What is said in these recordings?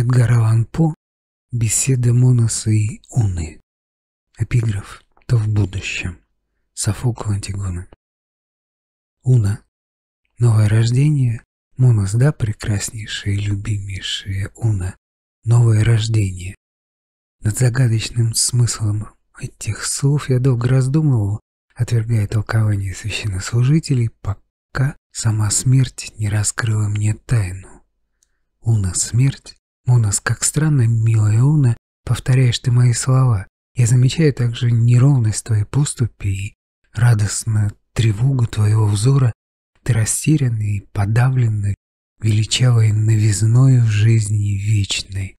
Эдгар Аллан По «Беседа Моноса и Уны». Эпиграф «То в будущем». Софокл Антигона. Уна. Новое рождение. Монос, да, прекраснейшая и любимейшая Уна. Новое рождение. Над загадочным смыслом этих слов я долго раздумывал, отвергая толкование священнослужителей, пока сама смерть не раскрыла мне тайну. Уна — смерть, Монос, как странно, милая Уна, повторяешь ты мои слова. Я замечаю также неровность твоей поступи и радостную тревогу твоего взора. Ты растерянный и подавленный, величавой новизною жизни вечной.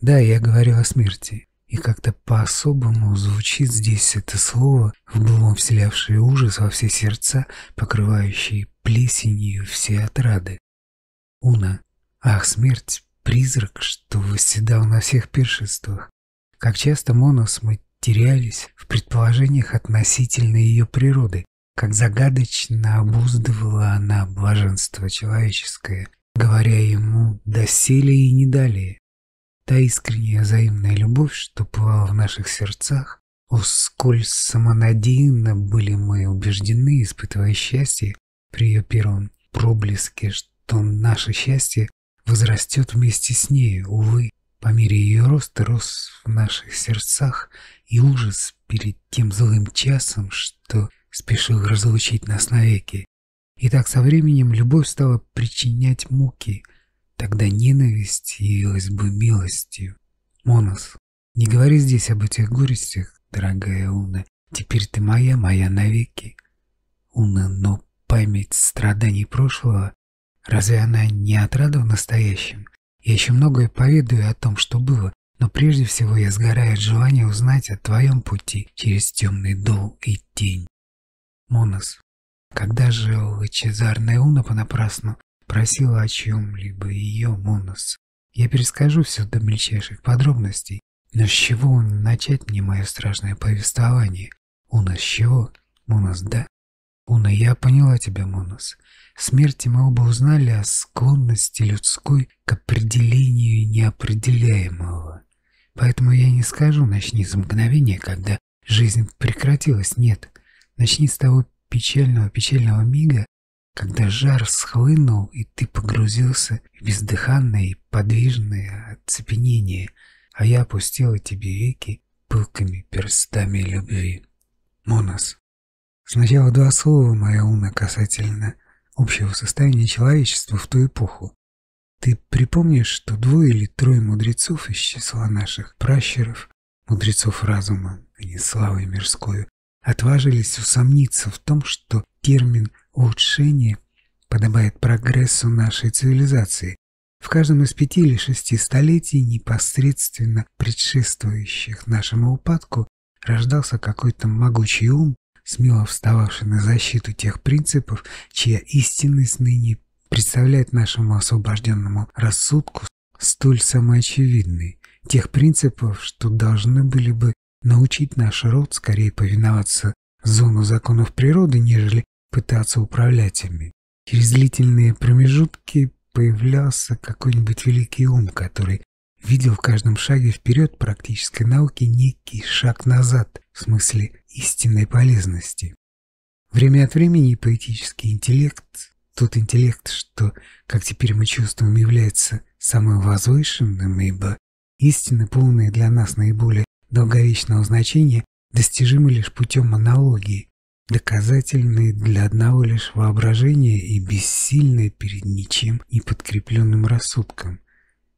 Да, я говорю о смерти, и как-то по-особому звучит здесь это слово, в былом вселявшее ужас во все сердца, покрывающие плесенью все отрады. Уна, ах, смерть, призрак, что восседал на всех пиршествах. Как часто Монос мы терялись в предположениях относительно ее природы, как загадочно обуздывала она блаженство человеческое, говоря ему «доселе и не далее». Та искренняя взаимная любовь, что пылала в наших сердцах, о, сколь самонадеянно были мы убеждены, испытывая счастье при ее первом проблеске, что наше счастье возрастет вместе с ней, увы. По мере ее роста рос в наших сердцах и ужас перед тем злым часом, что спешил разлучить нас навеки. И так со временем любовь стала причинять муки, тогда ненависть явилась бы милостью. Монос, не говори здесь об этих горестях, дорогая Уна, теперь ты моя, моя навеки. Уна, но память страданий прошлого Разве она не отрада в настоящем? Я еще многое поведаю о том, что было, но прежде всего я сгораю от желания узнать о твоем пути через темный дол и тень. Монос, когда же лучезарная Уна понапрасну просила о чем-либо ее, Монос, я перескажу все до мельчайших подробностей, но с чего начать мне мое страшное повествование? Уна, с чего? Монос, да? Уна, я поняла тебя, Монос смерти мы оба узнали о склонности людской к определению неопределяемого. Поэтому я не скажу «начни с мгновения, когда жизнь прекратилась». Нет, начни с того печального-печального мига, когда жар схлынул, и ты погрузился в бездыханное и подвижное оцепенение, а я опустила тебе веки пылкими перстами любви. Монос. Сначала два слова, моя уна, касательно общего состояния человечества в ту эпоху. Ты припомнишь, что двое или трое мудрецов из числа наших пращеров, мудрецов разума, а не славы мирской, отважились усомниться в том, что термин «улучшение» подобает прогрессу нашей цивилизации. В каждом из пяти или шести столетий, непосредственно предшествующих нашему упадку, рождался какой-то могучий ум, смело встававший на защиту тех принципов, чья истинность ныне представляет нашему освобожденному рассудку столь самоочевидной, тех принципов, что должны были бы научить наш род скорее повиноваться зону законов природы, нежели пытаться управлять ими. Через длительные промежутки появлялся какой-нибудь великий ум, который видел в каждом шаге вперед практической науки некий шаг назад, в смысле истинной полезности. Время от времени поэтический интеллект, тот интеллект, что, как теперь мы чувствуем, является самым возвышенным, ибо истины, полные для нас наиболее долговечного значения, достижимы лишь путем аналогии, доказательные для одного лишь воображения и бессильные перед ничем не подкрепленным рассудком.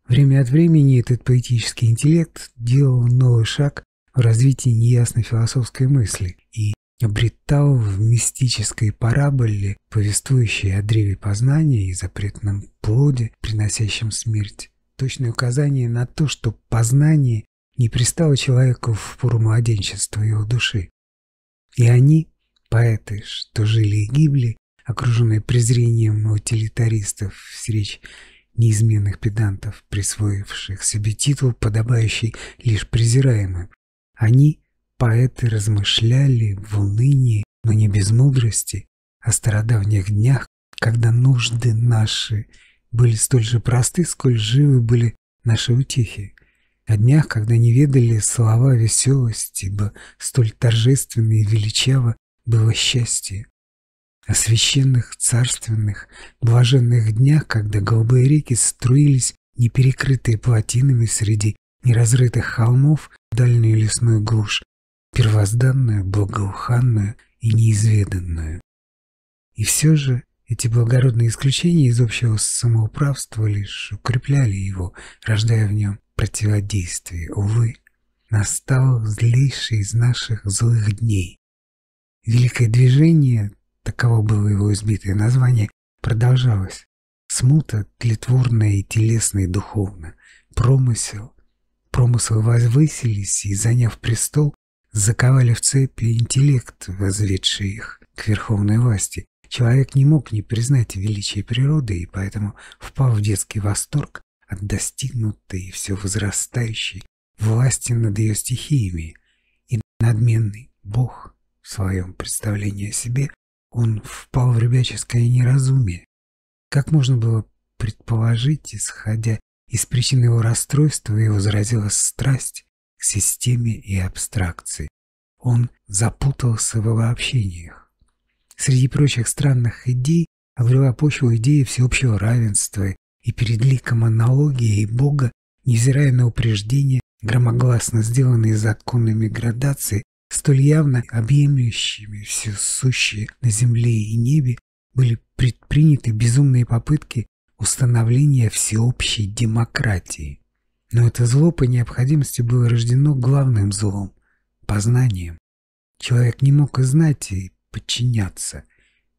Время от времени этот поэтический интеллект делал новый шаг в развитии неясной философской мысли и обретал в мистической параболе, повествующей о древе познания и запретном плоде, приносящем смерть, точное указание на то, что познание не пристало человеку в пору младенчества его души. И они, поэты, что жили и гибли, окруженные презрением утилитаристов, с речь неизменных педантов, присвоивших себе титул, подобающий лишь презираемым. Они, поэты, размышляли в унынии, но не без мудрости, о стародавних днях, когда нужды наши были столь же просты, сколь живы были наши утехи, о днях, когда не ведали слова веселости, ибо столь торжественно и величаво было счастье. О священных, царственных, блаженных днях, когда голубые реки струились, не перекрытые плотинами среди неразрытых холмов, в дальнюю лесную глушь, первозданную, благоуханную и неизведанную. И все же эти благородные исключения из общего самоуправства лишь укрепляли его, рождая в нем противодействие. Увы, настал злейший из наших злых дней. Великое движение, таково было его избитое название, продолжалось. Смута тлетворная и телесная и духовно. Промысел. Промыслы возвысились и, заняв престол, заковали в цепи интеллект, возведший их к верховной власти. Человек не мог не признать величие природы и поэтому впал в детский восторг от достигнутой и все возрастающей власти над ее стихиями, и надменный Бог в своем представлении о себе, он впал в ребяческое неразумие. Как можно было предположить, исходя из причин его расстройства, его заразила страсть к системе и абстракции. Он запутался в обобщениях. Среди прочих странных идей обрела почву идеи всеобщего равенства и перед ликом аналогии и Бога, невзирая на упреждения, громогласно сделанные законными градации, столь явно объемлющими все сущие на земле и небе, были предприняты безумные попытки установления всеобщей демократии. Но это зло по необходимости было рождено главным злом – познанием. Человек не мог и знать, и подчиняться.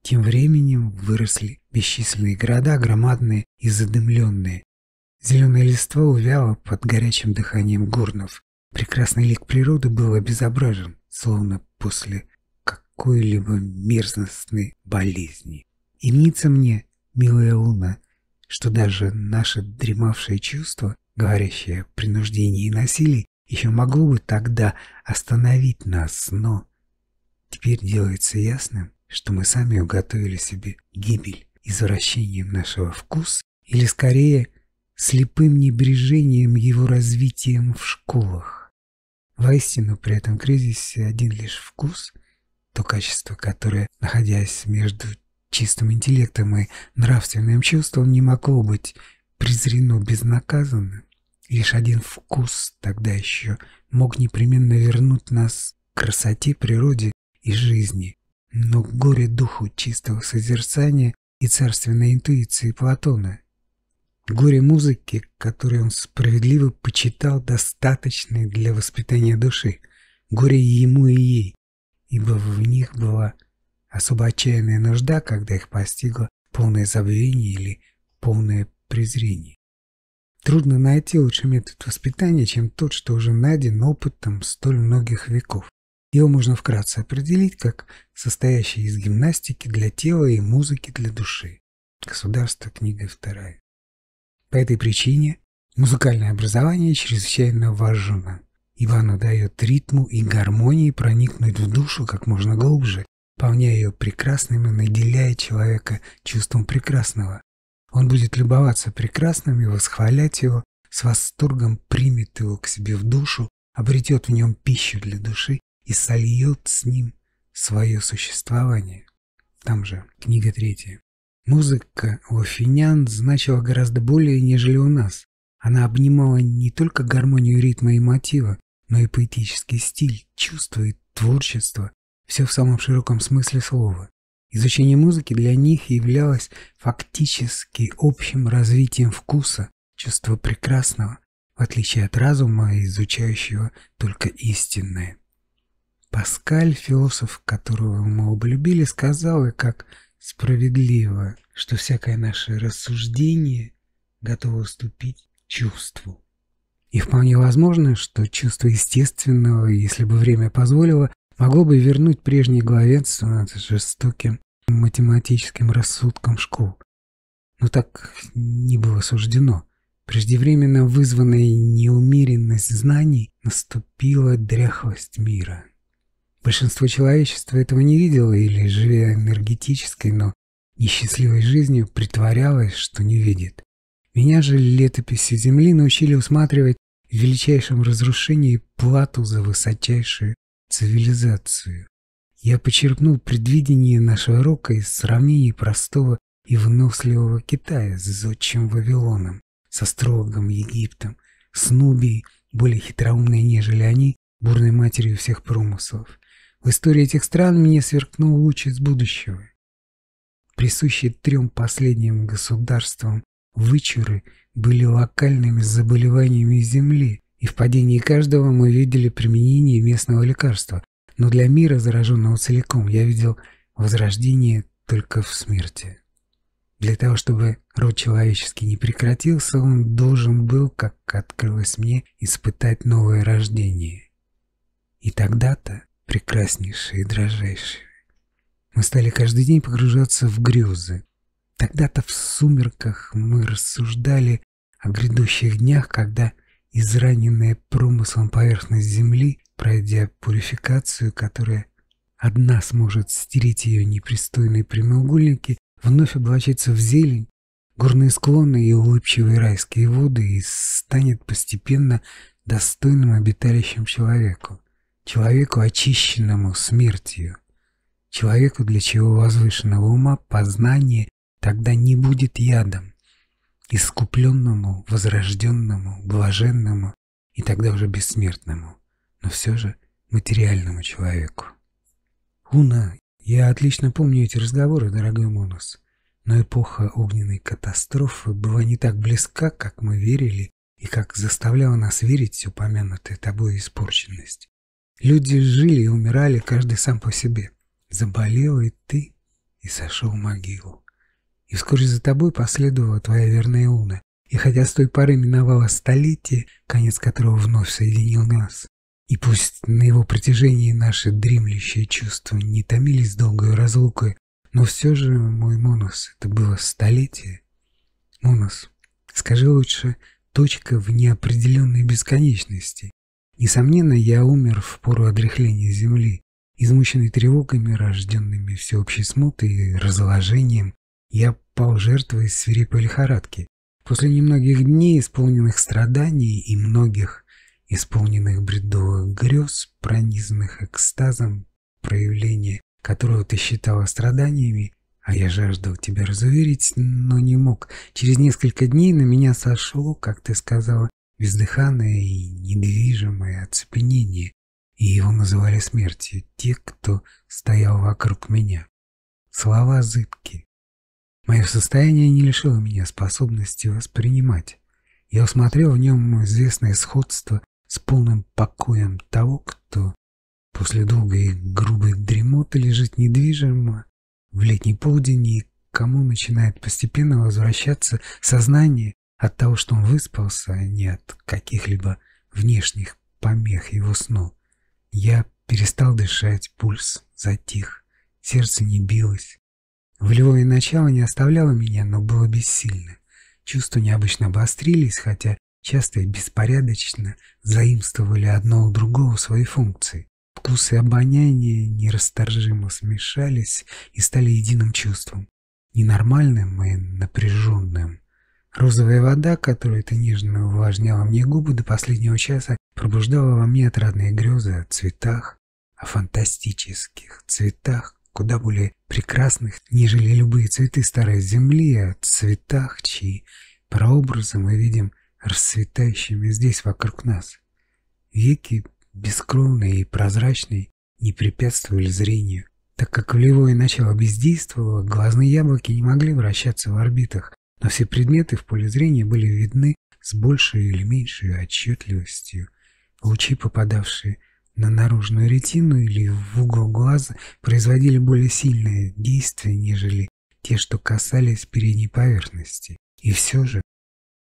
Тем временем выросли бесчисленные города, громадные и задымленные. Зеленая листва увяла под горячим дыханием горнов. Прекрасный лик природы был обезображен, словно после какой-либо мерзностной болезни. И мне, милая луна, что даже наше дремавшее чувство, говорящее о принуждении и насилии, еще могло бы тогда остановить нас, но теперь делается ясным, что мы сами уготовили себе гибель извращением нашего вкуса или, скорее, слепым небрежением его развитием в школах. Воистину, при этом кризисе один лишь вкус, то качество, которое, находясь между чистым интеллектом и нравственным чувством, не могло быть презрено безнаказанно. Лишь один вкус тогда еще мог непременно вернуть нас к красоте природе и жизни, но горе духу чистого созерцания и царственной интуиции Платона. Горе музыки, которую он справедливо почитал достаточной для воспитания души. Горе ему и ей, ибо в них была особо отчаянная нужда, когда их постигло полное забвение или полное презрение. Трудно найти лучший метод воспитания, чем тот, что уже найден опытом столь многих веков. Его можно вкратце определить как состоящий из гимнастики для тела и музыки для души. Государство, книга вторая. По этой причине музыкальное образование чрезвычайно важно, ибо оно дает ритму и гармонии проникнуть в душу как можно глубже, полняя ее прекрасным и наделяя человека чувством прекрасного. Он будет любоваться прекрасным и восхвалять его, с восторгом примет его к себе в душу, обретет в нем пищу для души и сольет с ним свое существование. Там же книга третья. Музыка у афинян значила гораздо более, нежели у нас. Она обнимала не только гармонию ритма и мотива, но и поэтический стиль, чувство и творчество, все в самом широком смысле слова. Изучение музыки для них являлось фактически общим развитием вкуса, чувства прекрасного, в отличие от разума, изучающего только истинное. Паскаль, философ, которого мы оба любили, сказал, и как справедливо, что всякое наше рассуждение готово уступить чувству. И вполне возможно, что чувство естественного, если бы время позволило, могло бы вернуть прежнее главенство над жестоким математическим рассудком школ. Но так не было суждено. Преждевременно вызванная неумеренность знаний наступила дряхлость мира. Большинство человечества этого не видело или, живя энергетической, но несчастливой жизнью, притворялось, что не видит. Меня же летописи Земли научили усматривать в величайшем разрушении плату за высочайшую цивилизацию. Я почерпнул предвидение нашего рока из сравнений простого и выносливого Китая с зодчим Вавилоном, со строгом Египтом, с Нубией, более хитроумной, нежели они, бурной матерью всех промыслов. В истории этих стран мне сверкнул луч из будущего. Присущие трем последним государствам вычуры были локальными заболеваниями Земли, и в падении каждого мы видели применение местного лекарства, но для мира, зараженного целиком, я видел возрождение только в смерти. Для того, чтобы род человеческий не прекратился, он должен был, как открылось мне, испытать новое рождение. И тогда-то, прекраснейшие и дрожайшие, мы стали каждый день погружаться в грезы. Тогда-то в сумерках мы рассуждали о грядущих днях, когда израненная промыслом поверхность Земли, пройдя пурификацию, которая одна сможет стереть ее непристойные прямоугольники, вновь облачится в зелень, горные склоны и улыбчивые райские воды и станет постепенно достойным обиталищем человеку, человеку, очищенному смертью, человеку, для чего возвышенного ума познание тогда не будет ядом, искупленному, возрожденному, блаженному и тогда уже бессмертному, но все же материальному человеку. Уна, я отлично помню эти разговоры, дорогой Монус, но эпоха огненной катастрофы была не так близка, как мы верили и как заставляла нас верить упомянутая тобой испорченность. Люди жили и умирали, каждый сам по себе. Заболел и ты, и сошел в могилу и вскоре за тобой последовала твоя верная Уна. И хотя с той поры миновало столетие, конец которого вновь соединил нас, и пусть на его протяжении наши дремлющие чувства не томились долгой разлукой, но все же, мой Монос, это было столетие. Монос, скажи лучше, точка в неопределенной бесконечности. Несомненно, я умер в пору одряхления Земли, измученный тревогами, рожденными всеобщей смутой и разложением, я пал жертвой свирепой лихорадки. После немногих дней, исполненных страданий и многих исполненных бредовых грез, пронизанных экстазом, проявление которого ты считала страданиями, а я жаждал тебя разуверить, но не мог. Через несколько дней на меня сошло, как ты сказала, бездыханное и недвижимое оцепенение, и его называли смертью те, кто стоял вокруг меня. Слова зыбки, Мое состояние не лишило меня способности воспринимать. Я усмотрел в нем известное сходство с полным покоем того, кто после долгой и грубой дремоты лежит недвижимо в летний полдень и кому начинает постепенно возвращаться сознание от того, что он выспался, а не от каких-либо внешних помех его сну. Я перестал дышать, пульс затих, сердце не билось. Волевое начало не оставляло меня, но было бессильно. Чувства необычно обострились, хотя часто и беспорядочно заимствовали одно у другого свои функции. Вкус и обоняние нерасторжимо смешались и стали единым чувством. Ненормальным и напряженным. Розовая вода, которая ты нежно увлажняла мне губы до последнего часа, пробуждала во мне отрадные грезы о цветах, о фантастических цветах, куда более прекрасных, нежели любые цветы старой земли, о цветах, чьи прообразы мы видим расцветающими здесь вокруг нас. Веки, бескровные и прозрачные, не препятствовали зрению. Так как волевое начало бездействовало, глазные яблоки не могли вращаться в орбитах, но все предметы в поле зрения были видны с большей или меньшей отчетливостью. Лучи, попадавшие на наружную ретину или в угол глаза производили более сильное действие, нежели те, что касались передней поверхности. И все же,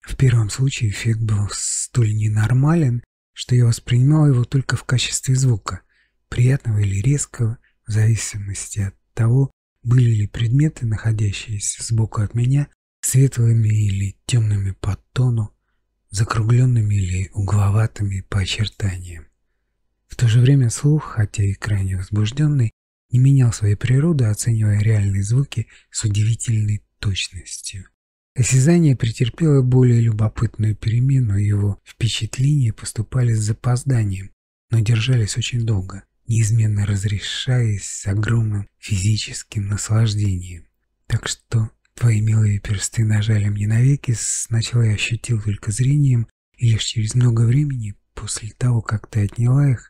в первом случае эффект был столь ненормален, что я воспринимал его только в качестве звука, приятного или резкого, в зависимости от того, были ли предметы, находящиеся сбоку от меня, светлыми или темными по тону, закругленными или угловатыми по очертаниям. В то же время слух, хотя и крайне возбужденный, не менял своей природы, оценивая реальные звуки с удивительной точностью. Осязание претерпело более любопытную перемену, его впечатления поступали с запозданием, но держались очень долго, неизменно разрешаясь с огромным физическим наслаждением. Так что твои милые персты нажали мне навеки, сначала я ощутил только зрением, и лишь через много времени, после того, как ты отняла их,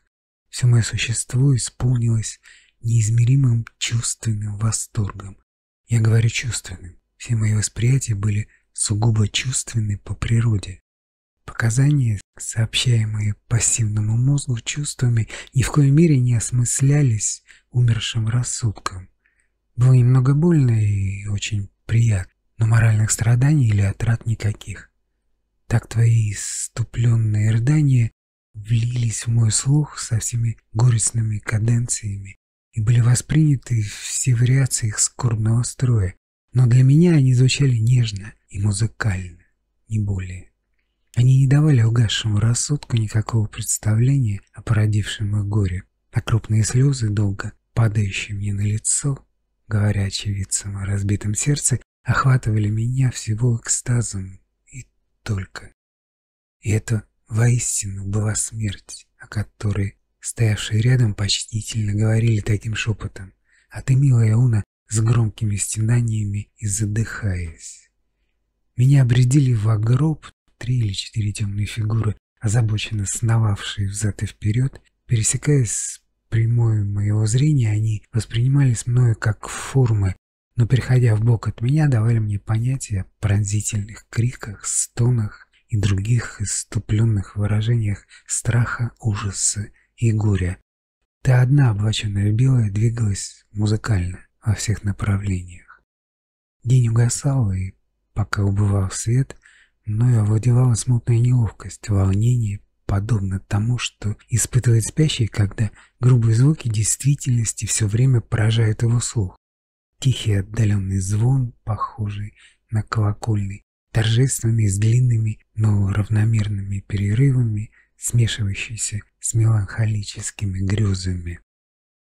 все мое существо исполнилось неизмеримым чувственным восторгом. Я говорю чувственным. Все мои восприятия были сугубо чувственны по природе. Показания, сообщаемые пассивному мозгу чувствами, ни в коей мере не осмыслялись умершим рассудком. Было немного больно и очень приятно, но моральных страданий или отрад никаких. Так твои иступленные рыдания влились в мой слух со всеми горестными каденциями и были восприняты все вариации их скорбного строя, но для меня они звучали нежно и музыкально, не более. Они не давали угасшему рассудку никакого представления о породившем их горе, а крупные слезы, долго падающие мне на лицо, говоря очевидцам о разбитом сердце, охватывали меня всего экстазом и только. И это Воистину была смерть, о которой стоявшие рядом почтительно говорили таким шепотом, а ты, милая Уна, с громкими стенаниями и задыхаясь. Меня обредили в гроб три или четыре темные фигуры, озабоченно сновавшие взад и вперед, пересекаясь с прямой моего зрения, они воспринимались мною как формы, но, переходя в бок от меня, давали мне понятие о пронзительных криках, стонах и других иступленных выражениях страха, ужаса и горя. Та одна, облаченная в белое, двигалась музыкально во всех направлениях. День угасал, и пока убывал свет, мною овладевала смутная неловкость, волнение, подобно тому, что испытывает спящий, когда грубые звуки действительности все время поражают его слух. Тихий отдаленный звон, похожий на колокольный, торжественный, с длинными, но равномерными перерывами, смешивающийся с меланхолическими грезами.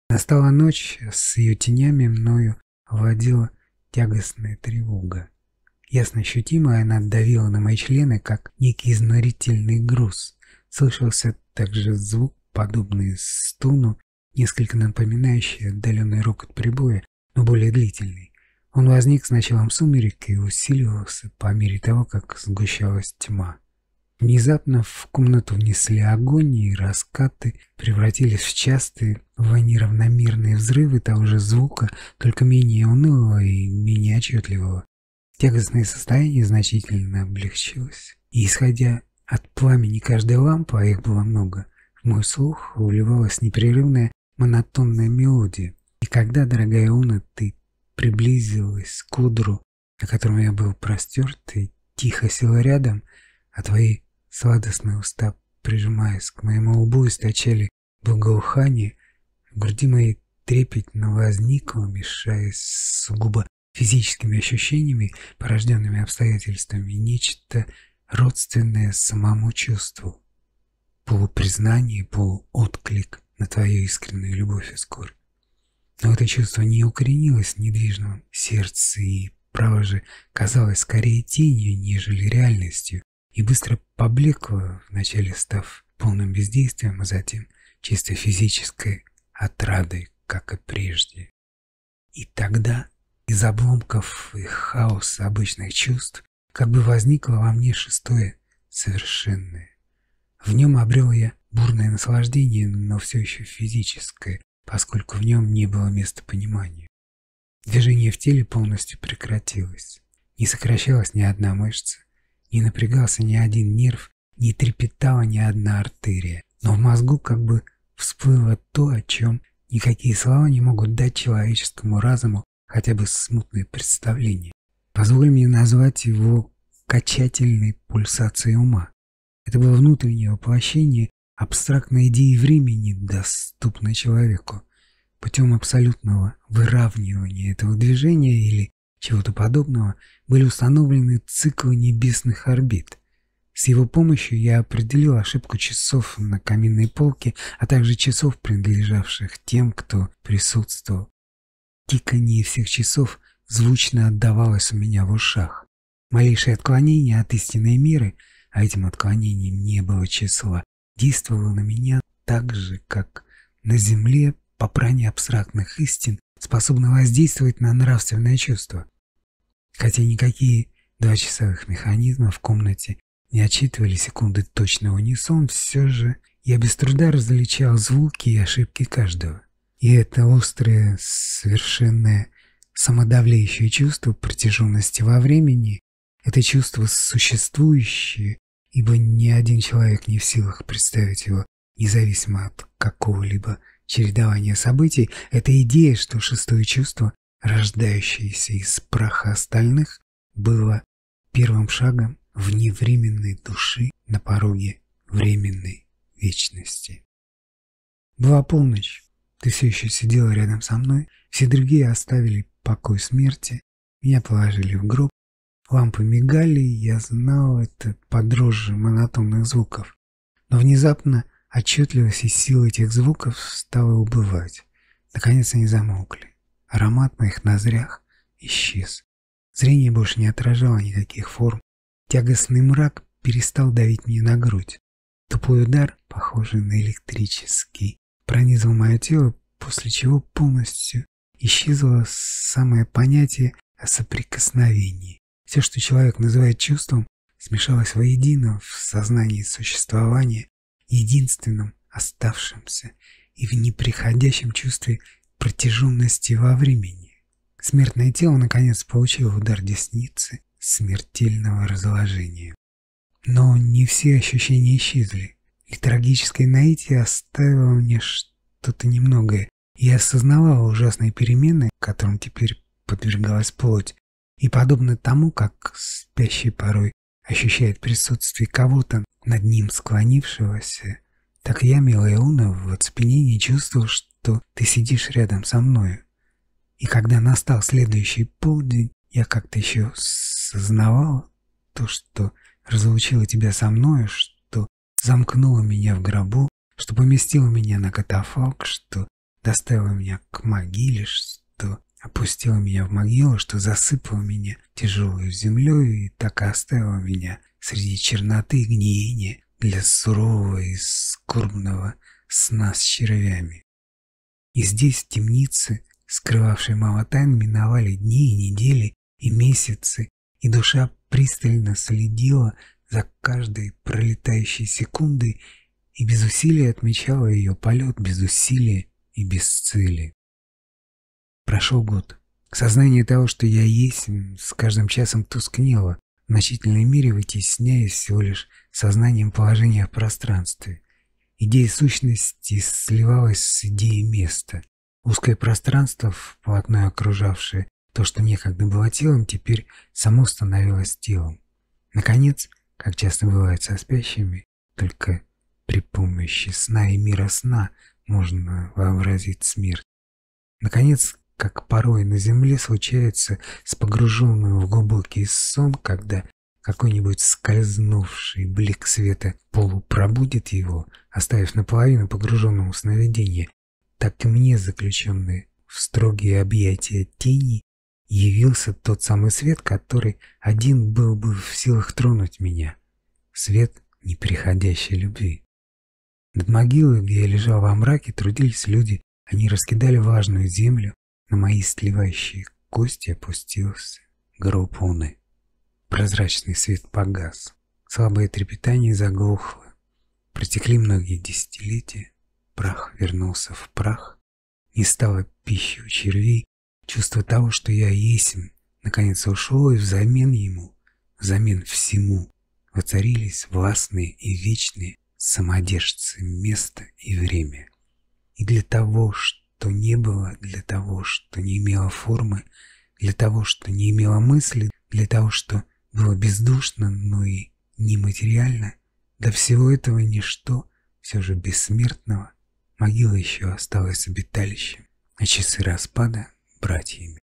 Настала ночь, с ее тенями мною владела тягостная тревога. Ясно ощутимая она давила на мои члены, как некий изнурительный груз. Слышался также звук, подобный стуну, несколько напоминающий отдаленный рокот прибоя, но более длительный. Он возник с началом сумерек и усиливался по мере того, как сгущалась тьма. Внезапно в комнату внесли огонь, и раскаты превратились в частые, в неравномерные взрывы того же звука, только менее унылого и менее отчетливого. Тягостное состояние значительно облегчилось, и, исходя от пламени каждой лампы, а их было много, в мой слух вливалась непрерывная монотонная мелодия. И когда, дорогая Уна, ты приблизилась к кудру, на котором я был простерт, и тихо села рядом, а твои сладостные уста, прижимаясь к моему лбу, источали благоухание, в груди моей трепетно возникло, мешаясь сугубо физическими ощущениями, порожденными обстоятельствами, нечто родственное самому чувству, полупризнание, полуотклик на твою искреннюю любовь и скорбь. Но это чувство не укоренилось в недвижном сердце и, право же, казалось скорее тенью, нежели реальностью, и быстро поблекло, вначале став полным бездействием, а затем чисто физической отрадой, как и прежде. И тогда из обломков и хаоса обычных чувств как бы возникло во мне шестое совершенное. В нем обрел я бурное наслаждение, но все еще физическое, поскольку в нем не было места понимания. Движение в теле полностью прекратилось. Не сокращалась ни одна мышца, не напрягался ни один нерв, не трепетала ни одна артерия. Но в мозгу как бы всплыло то, о чем никакие слова не могут дать человеческому разуму хотя бы смутное представление. Позволь мне назвать его качательной пульсацией ума. Это было внутреннее воплощение абстрактной идеи времени, доступной человеку, путем абсолютного выравнивания этого движения или чего-то подобного, были установлены циклы небесных орбит. С его помощью я определил ошибку часов на каминной полке, а также часов, принадлежавших тем, кто присутствовал. Тиканье всех часов звучно отдавалось у меня в ушах. Малейшее отклонение от истинной меры, а этим отклонением не было числа, действовало на меня так же, как на земле попрание абстрактных истин способно воздействовать на нравственное чувство. Хотя никакие два часовых механизма в комнате не отчитывали секунды точно унисон, все же я без труда различал звуки и ошибки каждого. И это острое, совершенное, самодавляющее чувство протяженности во времени, это чувство существующее, ибо ни один человек не в силах представить его независимо от какого-либо чередования событий, это идея, что шестое чувство, рождающееся из праха остальных, было первым шагом вневременной души на пороге временной вечности. Была полночь. Ты все еще сидела рядом со мной. Все другие оставили покой смерти. Меня положили в гроб. Лампы мигали, я знал это под монотонных звуков. Но внезапно отчетливость и сила этих звуков стала убывать. Наконец они замолкли. Аромат в моих ноздрях исчез. Зрение больше не отражало никаких форм. Тягостный мрак перестал давить мне на грудь. Тупой удар, похожий на электрический, пронизал мое тело, после чего полностью исчезло самое понятие о соприкосновении. Все, что человек называет чувством, смешалось воедино в сознании существования, единственном оставшемся и в неприходящем чувстве протяженности во времени. Смертное тело наконец получило удар десницы смертельного разложения. Но не все ощущения исчезли. Литургическое наитие оставило мне что-то немногое. Я осознавала ужасные перемены, которым теперь подвергалась плоть, и подобно тому, как спящий порой ощущает присутствие кого-то над ним склонившегося, так я, милая Уна, в оцепенении чувствовал, что ты сидишь рядом со мною. И когда настал следующий полдень, я как-то еще сознавал то, что разлучила тебя со мною, что замкнула меня в гробу, что поместила меня на катафалк, что доставила меня к могиле, что опустила меня в могилу, что засыпала меня тяжелой землей и так и оставила меня среди черноты и гниения для сурового и скорбного сна с червями. И здесь, в темнице, скрывавшей мало тайн, миновали дни и недели и месяцы, и душа пристально следила за каждой пролетающей секундой и без усилия отмечала ее полет без усилия и без цели. Прошел год. Сознание того, что я есть, с каждым часом тускнело, в значительной мере вытесняясь всего лишь сознанием положения в пространстве. Идея сущности сливалась с идеей места. Узкое пространство, вплотную окружавшее то, что некогда было телом, теперь само становилось телом. Наконец, как часто бывает со спящими, только при помощи сна и мира сна можно вообразить смерть. Наконец, как порой на земле случается с погруженным в глубокий сон, когда какой-нибудь скользнувший блик света полупробудит его, оставив наполовину погруженным в сновидение, так и мне, заключенный в строгие объятия тени, явился тот самый свет, который один был бы в силах тронуть меня. Свет неприходящей любви. Над могилой, где я лежал во мраке, трудились люди. Они раскидали влажную землю, на мои сливающие кости опустился гроб уны. Прозрачный свет погас. Слабое трепетание заглохло. Протекли многие десятилетия. Прах вернулся в прах. Не стало пищи у червей. Чувство того, что я есмь, наконец ушло, и взамен ему, взамен всему, воцарились властные и вечные самодержцы место и время. И для того, что что не было, для того, что не имело формы, для того, что не имело мысли, для того, что было бездушно, но и нематериально, до всего этого ничто, все же бессмертного, могила еще осталась обиталищем, а часы распада — братьями.